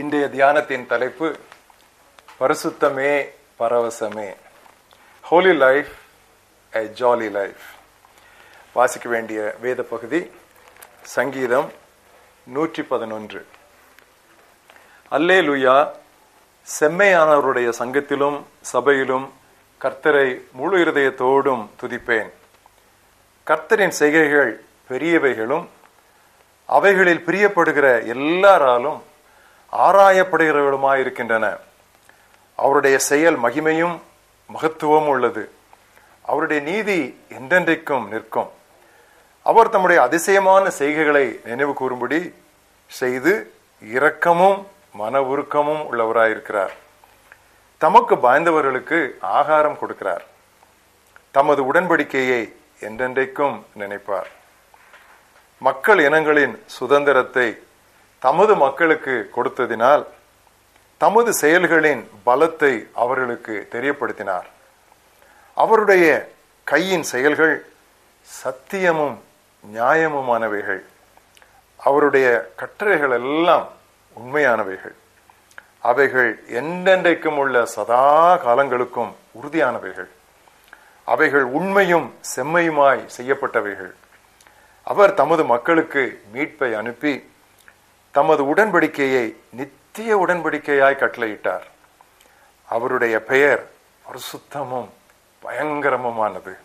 இன்றைய தியானத்தின் தலைப்பு பரிசுத்தமே பரவசமே. Holy life a jolly life வாசிக்க வேண்டிய வேத பகுதி சங்கீதம் நூற்றி பதினொன்று அல்லே லுயா செம்மையானவருடைய சங்கத்திலும் சபையிலும் கர்த்தரை முழு இருதயத்தோடும் துதிப்பேன். கர்த்தரின் செய்கைகள் பெரியவைகளும் அவைகளில் பிரியப்படுகிற எல்லாராலும் ஆராயப்படுகிறவர்களுமாயிருக்கின்றன. அவருடைய செயல் மகிமையும் மகத்துவம் உள்ளது. அவருடைய நீதி என்றென்றைக்கும் நிற்கும். அவர் தம்முடைய அதிசயமான செய்கைகளை நினைவு கூறும்படி செய்து இரக்கமும் மன உருக்கமும் உள்ளவராயிருக்கிறார். தமக்கு பாய்ந்தவர்களுக்கு ஆகாரம் கொடுக்கிறார். தமது உடன்படிக்கையை என்றென்றைக்கும் நினைப்பார். மக்கள் இனங்களின் சுதந்திரத்தை தமது மக்களுக்கு கொடுத்ததினால் தமது செயல்களின் பலத்தை அவர்களுக்கு தெரியப்படுத்தினார். அவருடைய கையின் செயல்கள் சத்தியமும் நியாயமுமானவைகள். அவருடைய கட்டளைகள் எல்லாம் உண்மையானவைகள். அவைகள் என்றென்றைக்கும் உள்ள சதா காலங்களுக்கும் உறுதியானவைகள். அவைகள் உண்மையும் செம்மையுமாய் செய்யப்பட்டவைகள். அவர் தமது மக்களுக்கு மீட்பை அனுப்பி தமது உடன்படிக்கையை நித்திய உடன்படிக்கையாய் கட்டளையிட்டார். அவருடைய பெயர் பரிசுத்தமும் பயங்கரமுமானது.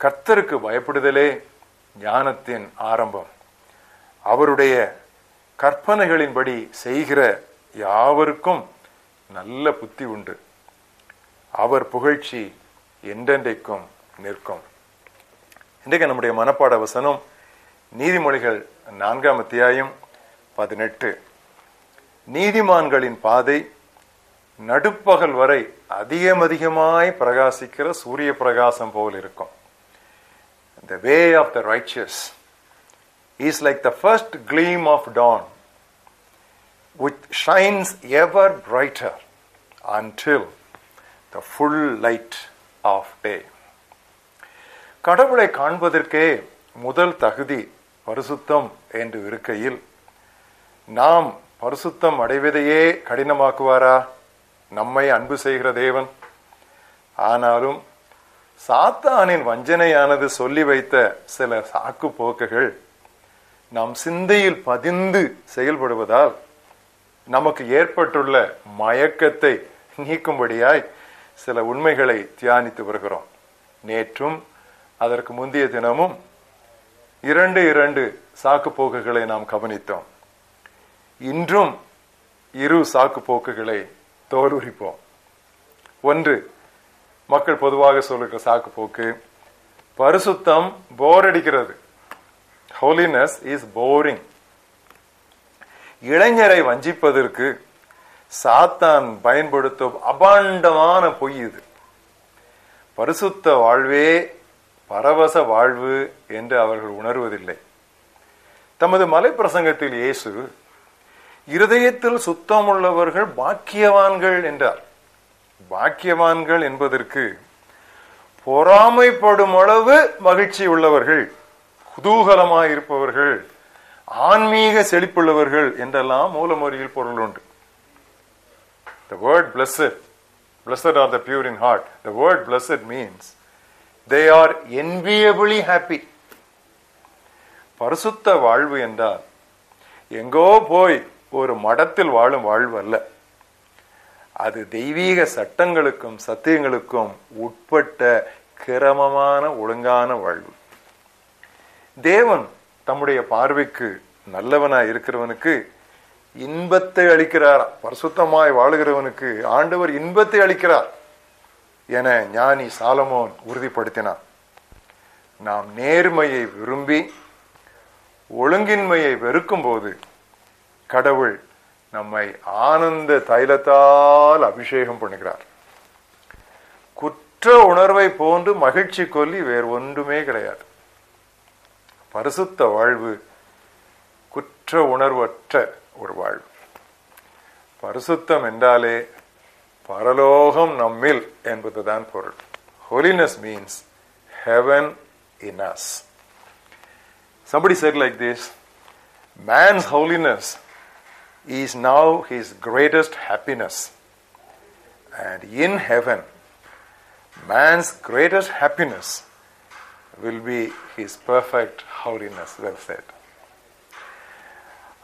கர்த்தருக்கு பயப்படுதலே ஞானத்தின் ஆரம்பம். அவருடைய கற்பனைகளின்படி செய்கிற யாவருக்கும் நல்ல புத்தி உண்டு. அவர் புகழ்ச்சி என்றென்றைக்கும் நிற்கும். இன்றைக்கு நம்முடைய மனப்பாட வசனம் நீதிமொழிகள் நான்காம் அத்தியாயம் பதினெட்டு நீதிமான்களின் பாதை நடுப்பகல் வரை அதிகம் அதிகமாய் பிரகாசிக்கிற சூரிய பிரகாசம் போல் இருக்கும் the way of the riches is like the first gleam of dawn which shines ever brighter until the full light of day கடவுளை காண்பதற்கே முதல் தகுதி பரிசுத்தம் என்று இருக்கையில் நாம் பரிசுத்தம் அடைவதையே கடினமாக்குவாரா? நம்மை அன்பு செய்கிற தேவன். ஆனாலும் சாத்தானின் வஞ்சனையானது சொல்லி வைத்த சில சாக்கு போக்குகள் நம் சிந்தையில் பதிந்து செயல்படுவதால் நமக்கு ஏற்பட்டுள்ள மயக்கத்தை நீக்கும்படியாய் சில உண்மைகளை தியானித்து வருகிறோம். நேற்றும் அதற்கு முந்தைய தினமும் இரண்டு இரண்டு சாக்கு போக்குகளை நாம் கவனித்தோம். இன்றும் இரு சாக்கு போக்குகளை தோலுரிப்போம். ஒன்று மக்கள் பொதுவாக சொல்லுகிற சாக்கு போக்கு பரிசுத்தம் போர் அடிக்கிறது. ஹோலினஸ் இஸ் போரிங் இளைஞரை வஞ்சிப்பதற்கு சாத்தான் பயன்படுத்தும் அபாண்டமான பொய் இது. பரிசுத்த வாழ்வே பரவச வாழ்வு என்று அவர்கள் உணர்வதில்லை. தமது மலைப்பிரசங்கத்தில் இயேசு இருதயத்தில் சுத்தம் உள்ளவர்கள் பாக்கியவான்கள் என்றார் பாக்கியவான்கள் என்பதற்கு பொறாமைப்படும் அளவு மகிழ்ச்சி உள்ளவர்கள் குதூகலமாய் இருப்பவர்கள் ஆன்மீக செழிப்புள்ளவர்கள் என்றெல்லாம் மூலமொழியில் பொருள் உண்டு The word blessed, blessed are the pure in heart. The word blessed means they are enviably happy. பரிசுத்த வாழ்வு என்றால் எங்கோ போய் ஒரு மடத்தில் வாழும் வாழ்வு அல்ல அது தெய்வீக சட்டங்களுக்கும் சத்தியங்களுக்கும் உட்பட்ட கிரமமான ஒழுங்கான வாழ்வு. தேவன் தம்முடைய பார்வைக்கு நல்லவனாய் இருக்கிறவனுக்கு இன்பத்தை அளிக்கிறார்? பரிசுத்தமாய் வாழுகிறவனுக்கு ஆண்டவர் இன்பத்தை அளிக்கிறார் என ஞானி சாலமோன் உறுதிப்படுத்தினார் நாம் நேர்மையை விரும்பி ஒழுங்கின்மையை வெறுக்கும் போது கடவுள் நம்மை ஆனந்த தைலத்தால் அபிஷேகம் பண்ணுகிறார் குற்ற உணர்வை போன்று மகிழ்ச்சி கொல்லி வேறு ஒன்றுமே கிடையாது. பரிசுத்த வாழ்வு குற்ற உணர்வற்ற ஒரு வாழ்வு. பரிசுத்தம் என்றாலே பரலோகம் நம்மில் என்பதுதான் பொருள். Holiness means heaven in us Somebody said like this man's holiness is now his greatest happiness. And in heaven, man's greatest happiness will be his perfect holiness. Well said.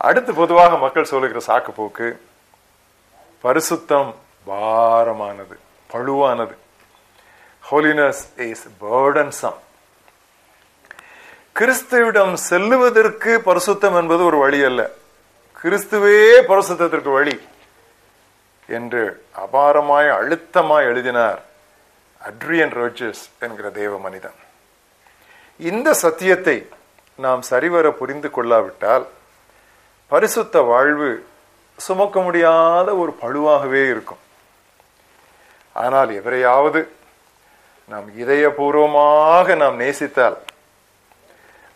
அடுத்து பொதுவாக மக்கள் சொல்லுகிற சாக்குப்போக்கு பரிசுத்தம் பாரமானது பழுவானது ஹோலினஸ் இஸ் பேர்டன்சம் கிறிஸ்துவிடம் செல்லுவதற்கு பரிசுத்தம் என்பது ஒரு வழி அல்ல கிறிஸ்துவே பரிசுத்தத்திற்கு வழி என்று அபாரமாய் அழுத்தமாய் எழுதினார் அட்ரியன் ரோஜஸ் என்கிற தேவ மனிதன். இந்த சத்தியத்தை நாம் சரிவர புரிந்து கொள்ளாவிட்டால் பரிசுத்த வாழ்வு சுமக்க முடியாத ஒரு பழுவாகவே இருக்கும். ஆனால் எவரையாவது நாம் இதயபூர்வமாக நாம் நேசித்தால்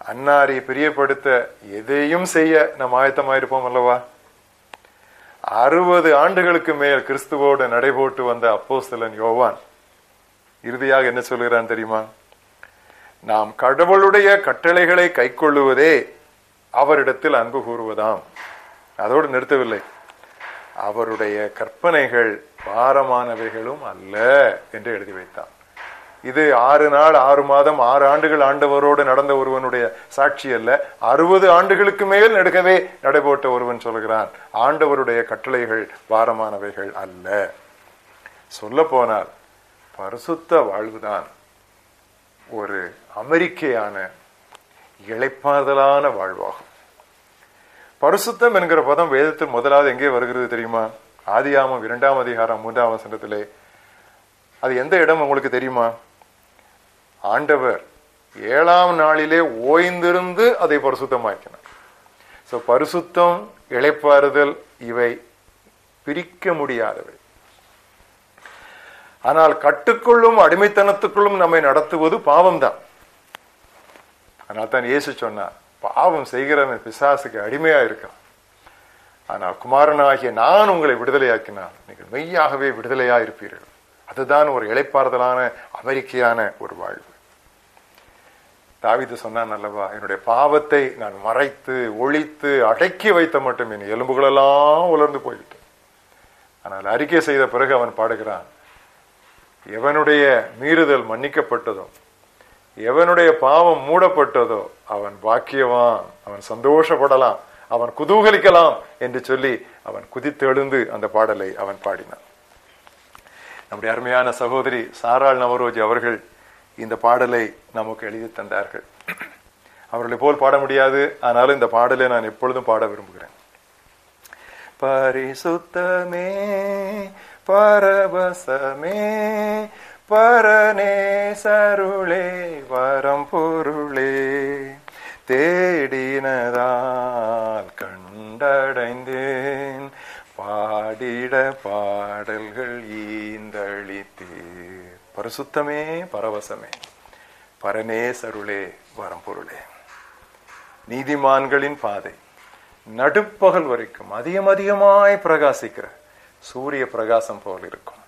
அன்னாரை பிரியப்படுத்த எதையும் செய்ய நாம் ஆயத்தமாயிருப்போம் அல்லவா? அறுபது ஆண்டுகளுக்கு மேல் கிறிஸ்துவோடு நடைபோட்டு வந்த அப்போஸ்தலன் யோவான் இறுதியாக என்ன சொல்கிறான் தெரியுமா? நாம் கடவுளுடைய கட்டளைகளை கைக்கொள்ளுவதே அவரிடத்தில் அன்பு கூறுவதாம். அதோடு நிறுத்தவில்லை. அவருடைய கற்பனைகள் பாரமானவைகளும் அல்ல என்று எழுதி வைத்தான். இது ஆறு நாள் ஆறு மாதம் ஆறு ஆண்டுகள் ஆண்டவரோடு நடந்த ஒருவனுடைய சாட்சி அல்ல. அறுபது ஆண்டுகளுக்கு மேல் நடுக்கவே நடைபோட்ட ஒருவன் சொல்கிறான் ஆண்டவருடைய கட்டளைகள் பாரமானவைகள் அல்ல. சொல்ல போனால் பரிசுத்த வாழ்வுதான் ஒரு அமெரிக்கையான இழைப்பாதலான வாழ்வாகும். பரிசுத்தம் என்கிற பதம் வேதத்தில் முதலாவது எங்கே வருகிறது தெரியுமா? ஆதியாமம் இரண்டாம் அதிகாரம் மூன்றாம் வசனத்திலே. அது எந்த இடம் உங்களுக்கு தெரியுமா? ஆண்டவர் ஏழாம் நாளிலே ஓய்ந்திருந்து அதை பரிசுத்தமாக்கினார். சோ பரிசுத்தம் இழைப்பாறுதல் இவை பிரிக்க முடியாதவை. ஆனால் கட்டுக்குள்ளும் அடிமைத்தனத்துக்குள்ளும் நம்மை நடத்துவது பாவம்தான். ஆனால் தான் இயேசு சொன்னார் பாவம் செய்கிறவன் பிசாசுக்கு அடிமையா இருக்கான். ஆனால் குமாரனாகிய நான் உங்களை விடுதலையாக்கினான் நீங்கள் மெய்யாகவே விடுதலையா இருப்பீர்கள் அதுதான் ஒரு இழைப்பாறுதலான அமெரிக்கையான ஒரு வாழ்வு. தாவிது சொன்னான் அல்லவா என்னுடைய பாவத்தை நான் மறைத்து ஒழித்து அடக்கி வைத்த மட்டும் என் எலும்புகளெல்லாம் உலர்ந்து போய்விட்டு ஆனால் அறிக்கை செய்த பிறகு அவன் பாடுகிறான் எவனுடைய மீறுதல் மன்னிக்கப்பட்டதோ எவனுடைய பாவம் மூடப்பட்டதோ அவன் பாக்கியவான் அவன் சந்தோஷப்படலாம் அவன் குதூகலிக்கலாம் என்று சொல்லி அவன் குதித்தெழுந்து அந்த பாடலை அவன் பாடினான். நம்முடைய அருமையான சகோதரி சாராள் நவரோஜி அவர்கள் இந்த பாடலை நமக்கு எழுதி தந்தார்கள். அவர்களை போல் பாட முடியாது ஆனாலும் இந்த பாடலை நான் எப்பொழுதும் பாட விரும்புகிறேன். பரிசுத்தமே பரவசமே பரநே சருளே வரம் பரிசுத்தமே பரவசமே. பரனே சருளே வரம் பொருளே நீதிமான்களின் பாதை. நடுப்பகல் வரைக்கும் அதிகம் அதிகமாய் பிரகாசிக்கிற சூரிய பிரகாசம் போல் இருக்கும்.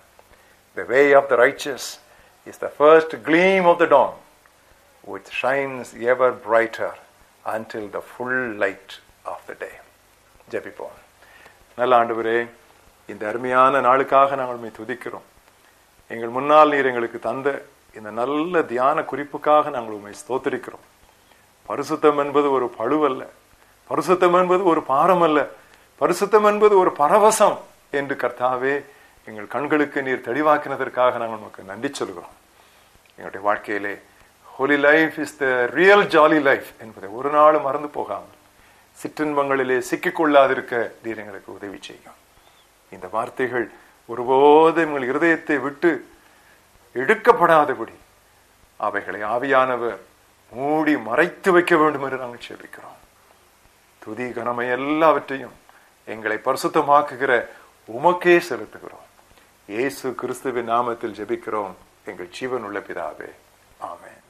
The way of the riches is the first gleam of the dawn which shines ever brighter until the full light of the day ஜபிப்போம். நல்ல ஆண்டு இந்த அருமையான நாளுக்காக நாங்கள் துதிக்கிறோம். எங்கள் முன்னால் நீர் எங்களுக்கு தந்த இந்த நல்ல தியான குறிப்புக்காக நாங்கள் உண்மை ஸ்தோத்திருக்கிறோம். பரிசுத்தம் என்பது ஒரு பழுவல்ல. பரிசுத்தம் என்பது ஒரு பாரம் அல்ல பரிசுத்தம் என்பது ஒரு பரவசம் என்று கர்த்தாவே எங்கள் கண்களுக்கு நீர் தெளிவாக்கினதற்காக நாங்கள் உனக்கு நன்றி சொல்கிறோம். எங்களுடைய வாழ்க்கையிலே holy life is the real jolly life என்பதை ஒரு நாளும் மறந்து போகாமல் சிற்றின்பங்களிலே சிக்கிக்கொள்ளாதிருக்க நீர் எங்களுக்கு உதவி செய்யும். இந்த வார்த்தைகள் ஒருபோதும் எங்கள் இருதயத்தை விட்டு எடுக்கப்படாதபடி அவைகளை ஆவியானவர் மூடி மறைத்து வைக்க வேண்டும் என்று நாங்கள் செபிக்கிறோம். துதி கனமை எல்லாவற்றையும் எங்களை பரிசுத்தமாக்குகிற உமக்கே செலுத்துகிறோம். இயேசு கிறிஸ்துவின் நாமத்தில் ஜெபிக்கிறோம். எங்கள் ஜீவன் உள்ள பிதாவே. ஆமென்.